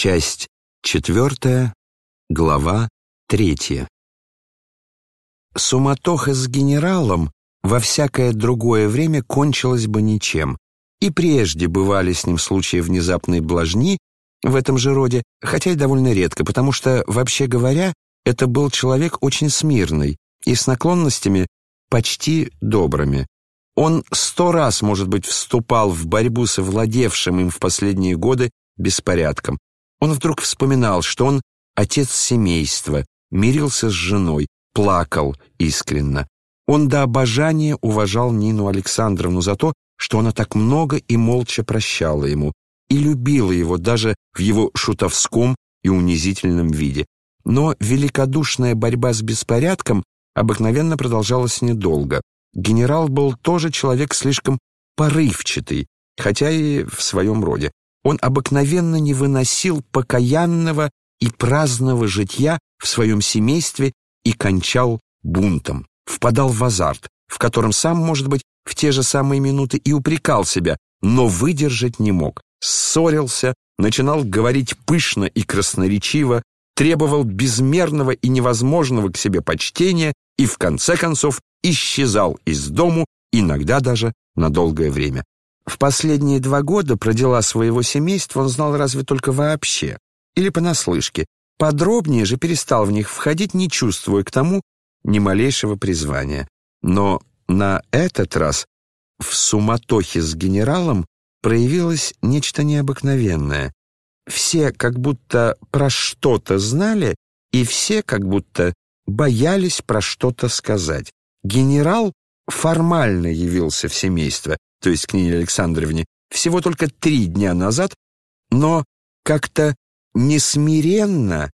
Часть четвертая, глава третья. Суматоха с генералом во всякое другое время кончилась бы ничем. И прежде бывали с ним случаи внезапной блажни в этом же роде, хотя и довольно редко, потому что, вообще говоря, это был человек очень смирный и с наклонностями почти добрыми. Он сто раз, может быть, вступал в борьбу со владевшим им в последние годы беспорядком. Он вдруг вспоминал, что он отец семейства, мирился с женой, плакал искренно. Он до обожания уважал Нину Александровну за то, что она так много и молча прощала ему, и любила его даже в его шутовском и унизительном виде. Но великодушная борьба с беспорядком обыкновенно продолжалась недолго. Генерал был тоже человек слишком порывчатый, хотя и в своем роде. Он обыкновенно не выносил покаянного и праздного житья в своем семействе и кончал бунтом, впадал в азарт, в котором сам, может быть, в те же самые минуты и упрекал себя, но выдержать не мог. Ссорился, начинал говорить пышно и красноречиво, требовал безмерного и невозможного к себе почтения и, в конце концов, исчезал из дому, иногда даже на долгое время. В последние два года про дела своего семейства он знал разве только вообще, или понаслышке. Подробнее же перестал в них входить, не чувствуя к тому ни малейшего призвания. Но на этот раз в суматохе с генералом проявилось нечто необыкновенное. Все как будто про что-то знали, и все как будто боялись про что-то сказать. Генерал формально явился в семейство, то есть к Нине Александровне, всего только три дня назад, но как-то несмиренно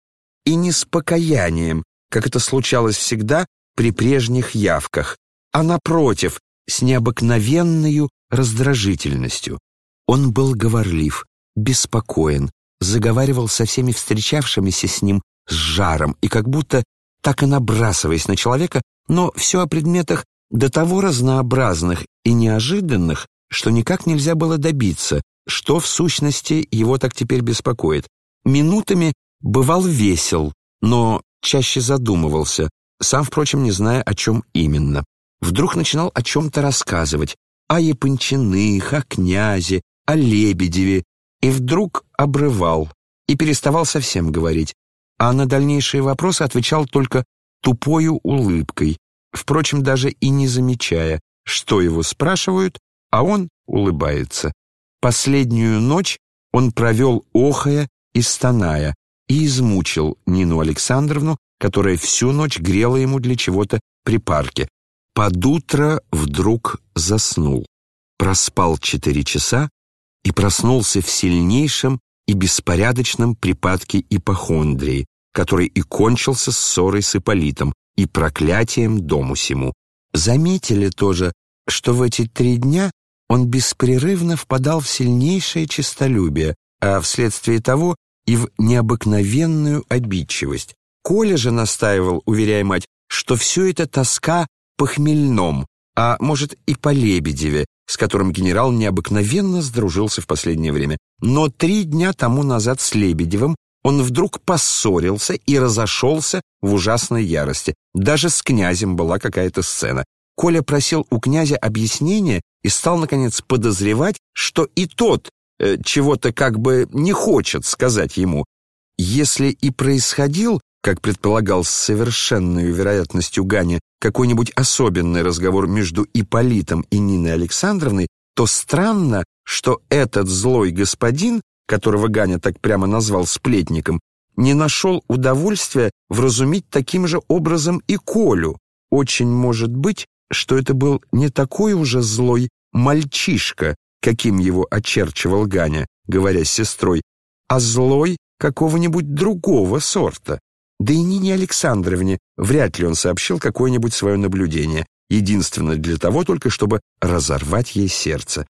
и не с покаянием, как это случалось всегда при прежних явках, а напротив, с необыкновенной раздражительностью. Он был говорлив, беспокоен, заговаривал со всеми встречавшимися с ним с жаром и как будто так и набрасываясь на человека, но все о предметах до того разнообразных и неожиданных, что никак нельзя было добиться, что в сущности его так теперь беспокоит. Минутами бывал весел, но чаще задумывался, сам, впрочем, не зная, о чем именно. Вдруг начинал о чем-то рассказывать, о Япончиных, о князе, о Лебедеве, и вдруг обрывал и переставал совсем говорить, а на дальнейшие вопросы отвечал только тупою улыбкой, впрочем, даже и не замечая, что его спрашивают, а он улыбается. Последнюю ночь он провел охая и стоная и измучил Нину Александровну, которая всю ночь грела ему для чего-то при парке. Под утро вдруг заснул, проспал четыре часа и проснулся в сильнейшем и беспорядочном припадке ипохондрии, который и кончился ссорой с Ипполитом и проклятием дому сему. Заметили тоже, что в эти три дня он беспрерывно впадал в сильнейшее честолюбие, а вследствие того и в необыкновенную обидчивость. Коля же настаивал, уверяя мать, что все это тоска по хмельном, а может и по Лебедеве, с которым генерал необыкновенно сдружился в последнее время. Но три дня тому назад с Лебедевым он вдруг поссорился и разошелся в ужасной ярости. Даже с князем была какая-то сцена. Коля просил у князя объяснения и стал, наконец, подозревать, что и тот э, чего-то как бы не хочет сказать ему. Если и происходил, как предполагал с совершенной вероятностью Ганя, какой-нибудь особенный разговор между Иполитом и Ниной Александровной, то странно, что этот злой господин которого Ганя так прямо назвал сплетником, не нашел удовольствия вразумить таким же образом и Колю. Очень может быть, что это был не такой уже злой мальчишка, каким его очерчивал Ганя, говоря с сестрой, а злой какого-нибудь другого сорта. Да и Нине Александровне вряд ли он сообщил какое-нибудь свое наблюдение, единственно для того только, чтобы разорвать ей сердце.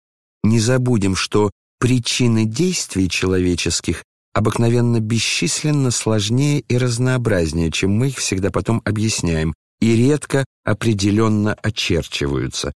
Не забудем, что Причины действий человеческих обыкновенно бесчисленно сложнее и разнообразнее, чем мы их всегда потом объясняем, и редко определенно очерчиваются.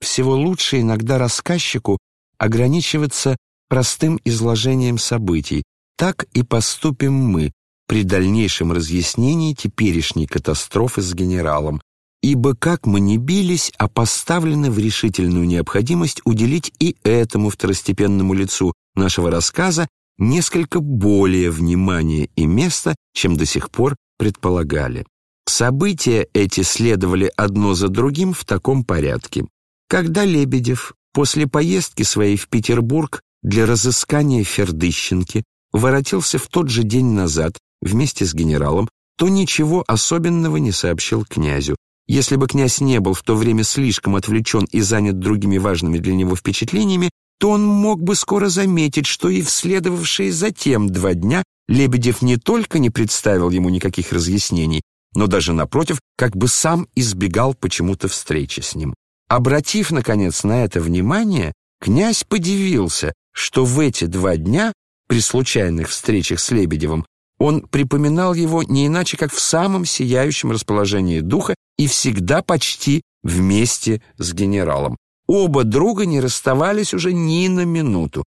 Всего лучше иногда рассказчику ограничиваться простым изложением событий, Так и поступим мы при дальнейшем разъяснении теперешней катастрофы с генералом, ибо как мы не бились, а поставлены в решительную необходимость уделить и этому второстепенному лицу нашего рассказа несколько более внимания и места, чем до сих пор предполагали. События эти следовали одно за другим в таком порядке. Когда Лебедев после поездки своей в Петербург для разыскания Фердыщенки воротился в тот же день назад вместе с генералом, то ничего особенного не сообщил князю. Если бы князь не был в то время слишком отвлечен и занят другими важными для него впечатлениями, то он мог бы скоро заметить, что и в следовавшие затем два дня Лебедев не только не представил ему никаких разъяснений, но даже, напротив, как бы сам избегал почему-то встречи с ним. Обратив, наконец, на это внимание, князь подивился, что в эти два дня, при случайных встречах с Лебедевым, он припоминал его не иначе, как в самом сияющем расположении духа и всегда почти вместе с генералом. Оба друга не расставались уже ни на минуту.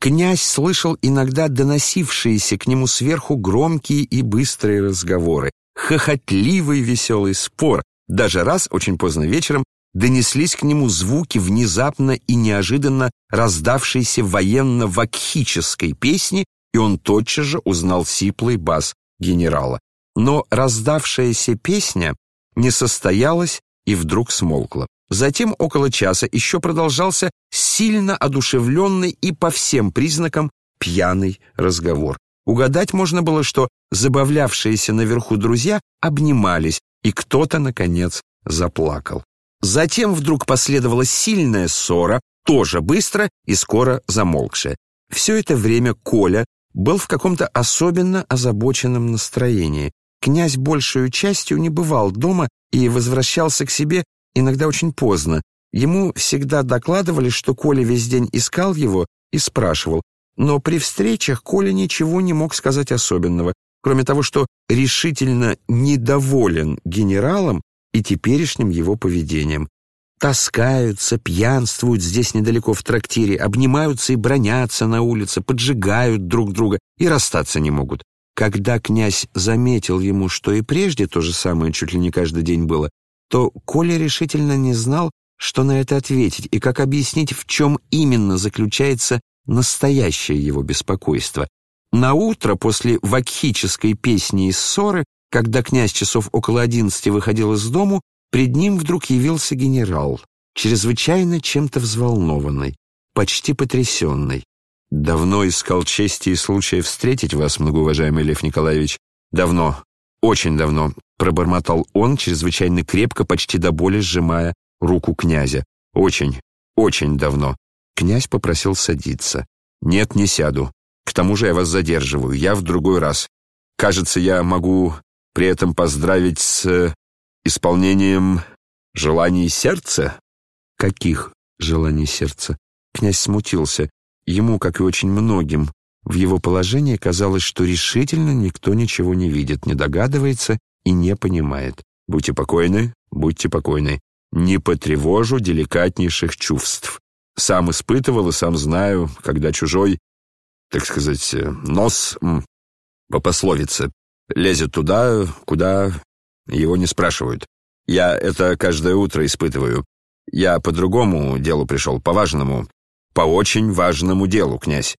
Князь слышал иногда доносившиеся к нему сверху громкие и быстрые разговоры, хохотливый веселый спор. Даже раз, очень поздно вечером, донеслись к нему звуки внезапно и неожиданно раздавшейся военно-вакхической песни, и он тотчас же узнал сиплый бас генерала. Но раздавшаяся песня не состоялась и вдруг смолкла. Затем около часа еще продолжался сильно одушевленный и по всем признакам пьяный разговор. Угадать можно было, что забавлявшиеся наверху друзья обнимались, и кто-то, наконец, заплакал. Затем вдруг последовала сильная ссора, тоже быстро и скоро замолкшая. Все это время Коля был в каком-то особенно озабоченном настроении. Князь большую частью не бывал дома и возвращался к себе иногда очень поздно. Ему всегда докладывали, что Коля весь день искал его и спрашивал, но при встречах Коля ничего не мог сказать особенного, кроме того, что решительно недоволен генералом и теперешним его поведением. Таскаются, пьянствуют здесь недалеко в трактире, обнимаются и бронятся на улице, поджигают друг друга и расстаться не могут. Когда князь заметил ему, что и прежде то же самое чуть ли не каждый день было, то Коля решительно не знал, что на это ответить и как объяснить, в чем именно заключается настоящее его беспокойство. На утро после вакхической песни и ссоры, когда князь часов около одиннадцати выходил из дому, пред ним вдруг явился генерал, чрезвычайно чем-то взволнованный, почти потрясенный. «Давно искал чести и случая встретить вас, многоуважаемый Лев Николаевич. Давно, очень давно», — пробормотал он, чрезвычайно крепко, почти до боли сжимая руку князя. «Очень, очень давно». Князь попросил садиться. «Нет, не сяду. К тому же я вас задерживаю. Я в другой раз. Кажется, я могу при этом поздравить с э, исполнением желаний сердца». «Каких желаний сердца?» Князь смутился. Ему, как и очень многим, в его положении казалось, что решительно никто ничего не видит, не догадывается и не понимает. «Будьте покойны, будьте покойны. Не потревожу деликатнейших чувств. Сам испытывал и сам знаю, когда чужой, так сказать, э, нос, по пословице, лезет туда, куда его не спрашивают. Я это каждое утро испытываю. Я по другому делу пришел, по важному, по очень важному делу, князь.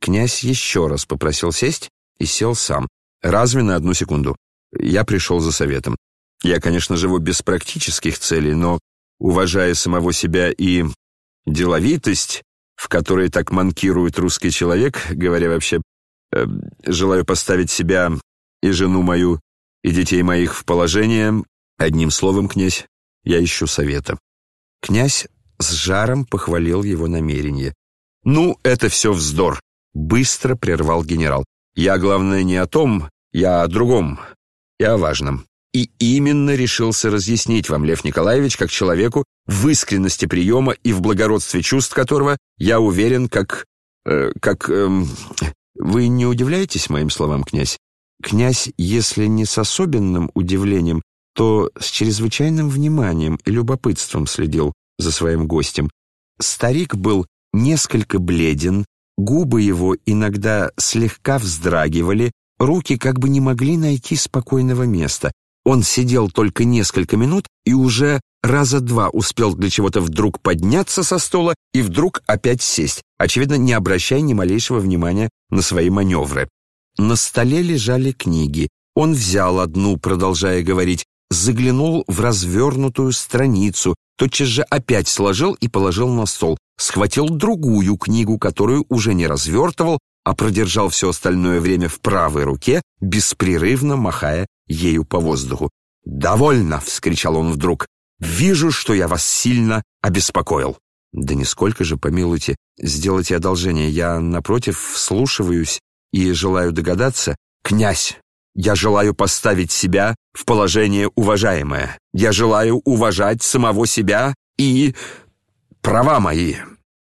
Князь еще раз попросил сесть и сел сам. Разве на одну секунду. Я пришел за советом. Я, конечно, живу без практических целей, но, уважая самого себя и деловитость, в которой так манкирует русский человек, говоря вообще, э, желаю поставить себя и жену мою, и детей моих в положение, одним словом, князь, я ищу совета. Князь с жаром похвалил его намерение. «Ну, это все вздор», — быстро прервал генерал. «Я, главное, не о том, я о другом, и о важном. И именно решился разъяснить вам, Лев Николаевич, как человеку, в искренности приема и в благородстве чувств которого, я уверен, как... Э, как... Э, вы не удивляетесь моим словам, князь? Князь, если не с особенным удивлением, то с чрезвычайным вниманием и любопытством следил за своим гостем. Старик был несколько бледен, Губы его иногда слегка вздрагивали, руки как бы не могли найти спокойного места. Он сидел только несколько минут и уже раза два успел для чего-то вдруг подняться со стола и вдруг опять сесть, очевидно, не обращая ни малейшего внимания на свои маневры. На столе лежали книги. Он взял одну, продолжая говорить, заглянул в развернутую страницу, тотчас же опять сложил и положил на стол, схватил другую книгу, которую уже не развертывал, а продержал все остальное время в правой руке, беспрерывно махая ею по воздуху. «Довольно!» — вскричал он вдруг. «Вижу, что я вас сильно обеспокоил». «Да нисколько же, помилуйте, сделайте одолжение. Я, напротив, вслушиваюсь и желаю догадаться. Князь, я желаю поставить себя в положение уважаемое. Я желаю уважать самого себя и права мои».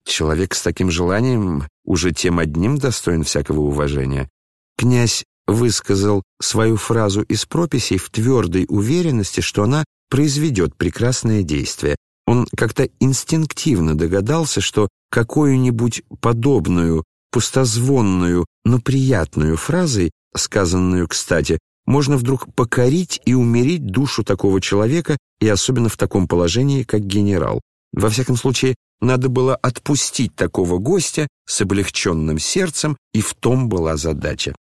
Человек с таким желанием уже тем одним достоин всякого уважения. Князь высказал свою фразу из прописей в твердой уверенности, что она произведет прекрасное действие. Он как-то инстинктивно догадался, что какую-нибудь подобную, пустозвонную, но приятную фразой, сказанную кстати, можно вдруг покорить и умерить душу такого человека, и особенно в таком положении, как генерал. Во всяком случае, надо было отпустить такого гостя с облегченным сердцем, и в том была задача.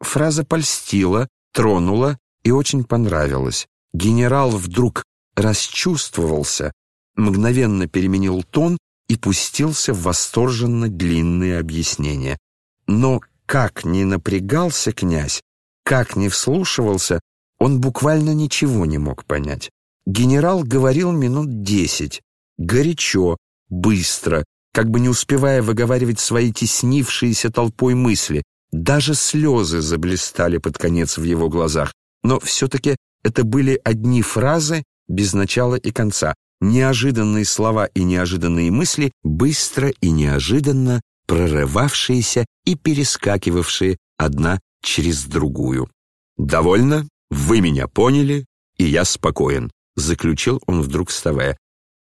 Фраза польстила, тронула и очень понравилась. Генерал вдруг расчувствовался, мгновенно переменил тон и пустился в восторженно длинные объяснения. Но как ни напрягался князь, как ни вслушивался, он буквально ничего не мог понять. Генерал говорил минут десять, горячо, быстро, как бы не успевая выговаривать свои теснившиеся толпой мысли, даже слезы заблистали под конец в его глазах. Но все-таки это были одни фразы без начала и конца. Неожиданные слова и неожиданные мысли, быстро и неожиданно прорывавшиеся и перескакивавшие одна через другую. «Довольно, вы меня поняли, и я спокоен», заключил он вдруг вставая.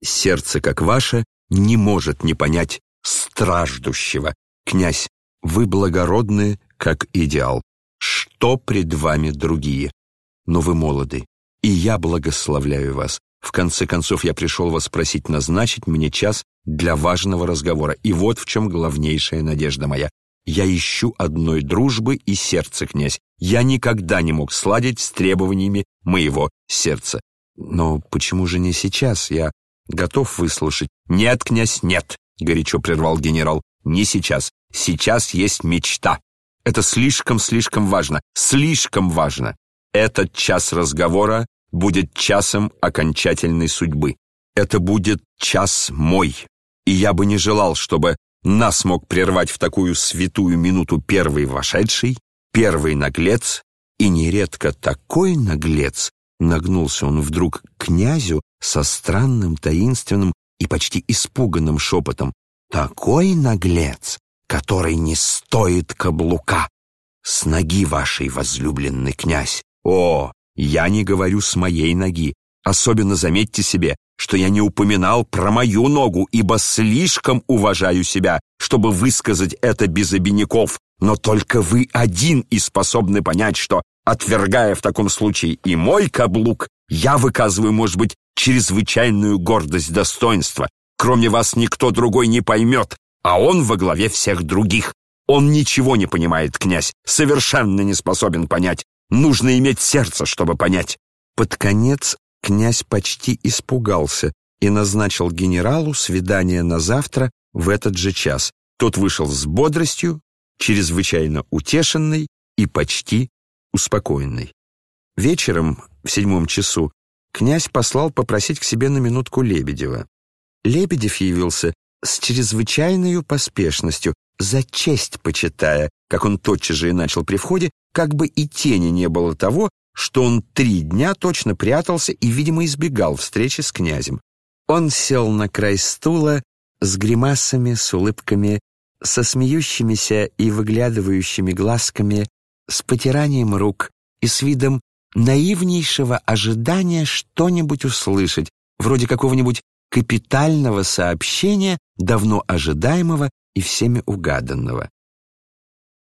«Сердце, как ваше, не может не понять страждущего. Князь, вы благородны, как идеал. Что пред вами другие? Но вы молоды, и я благословляю вас. В конце концов, я пришел вас просить назначить мне час для важного разговора. И вот в чем главнейшая надежда моя. Я ищу одной дружбы и сердца, князь. Я никогда не мог сладить с требованиями моего сердца. Но почему же не сейчас? Я готов выслушать. Нет, князь, нет, горячо прервал генерал. Не сейчас. Сейчас есть мечта. Это слишком-слишком важно. Слишком важно. Этот час разговора будет часом окончательной судьбы. Это будет час мой. И я бы не желал, чтобы нас мог прервать в такую святую минуту первый вошедший, первый наглец, и нередко такой наглец, нагнулся он вдруг к князю со странным, таинственным и почти испуганным шепотом. Такой наглец, который не стоит каблука. С ноги вашей, возлюбленный князь. О, я не говорю с моей ноги. Особенно заметьте себе, что я не упоминал про мою ногу, ибо слишком уважаю себя, чтобы высказать это без обиняков. Но только вы один и способны понять, что, отвергая в таком случае и мой каблук, я выказываю, может быть, чрезвычайную гордость достоинства. Кроме вас никто другой не поймет, а он во главе всех других. Он ничего не понимает, князь, совершенно не способен понять. Нужно иметь сердце, чтобы понять. Под конец князь почти испугался и назначил генералу свидание на завтра в этот же час. Тот вышел с бодростью, чрезвычайно утешенный и почти успокоенный. Вечером, в седьмом часу, князь послал попросить к себе на минутку Лебедева. Лебедев явился с чрезвычайной поспешностью, за честь почитая, как он тотчас же и начал при входе, как бы и тени не было того, что он три дня точно прятался и, видимо, избегал встречи с князем. Он сел на край стула с гримасами, с улыбками, со смеющимися и выглядывающими глазками, с потиранием рук и с видом наивнейшего ожидания что-нибудь услышать, вроде какого-нибудь капитального сообщения, давно ожидаемого и всеми угаданного.